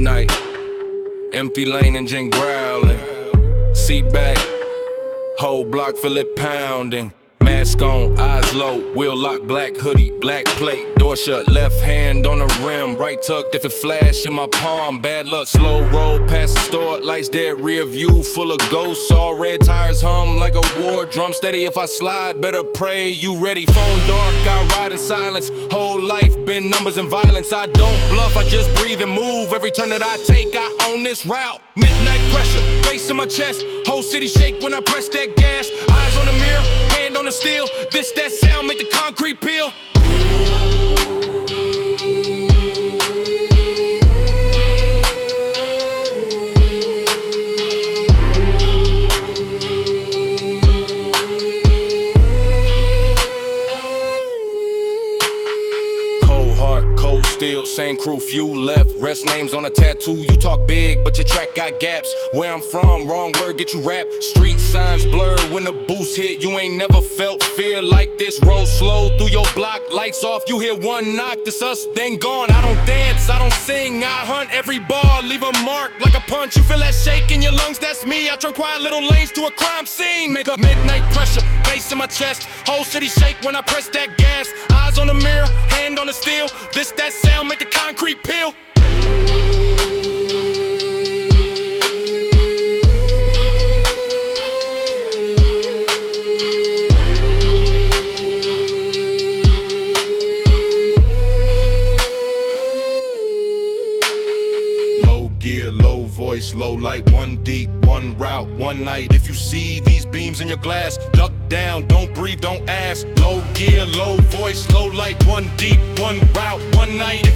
midnight. Empty lane engine growling. Seat back, whole block fill it pounding. Mask on, eyes low, wheel lock, black hoodie, black plate, door shut, left hand on the rim, right tucked if it flash in my palm. Bad luck, slow roll past the store, lights dead, rear view full of ghosts. All red tires hum like a war drum. Steady if I slide, better pray you ready. Phone dark, I ride in silence. Whole life been numbers and violence. I don't bluff, I just breathe and move. Every turn that I take, I own this route. Midnight pressure, face in my chest, whole city shake when I press that gas. Eyes on the mirror, steel. This that sound make the concrete peel. Steel, same crew, few left. Rest names on a tattoo. You talk big, but your track got gaps. Where I'm from, wrong word get you wrapped. Street signs blurred when the boost hit. You ain't never felt fear like this. Roll slow through your block, lights off. You hear one knock, this us, then gone. I don't dance, I don't sing. I hunt every bar, leave a mark like a punch. You feel that shake in your lungs, that's me. I turn quiet little lanes to a crime scene. Make a midnight pressure, bass in my chest. Whole city shake when I press that gas. Eyes on the mirror, hand on the steel. This that sound make the concrete peel. Voice, low light, one deep, one route, one night. If you see these beams in your glass, duck down, don't breathe, don't ask. Low gear, low voice, low light, one deep, one route, one night.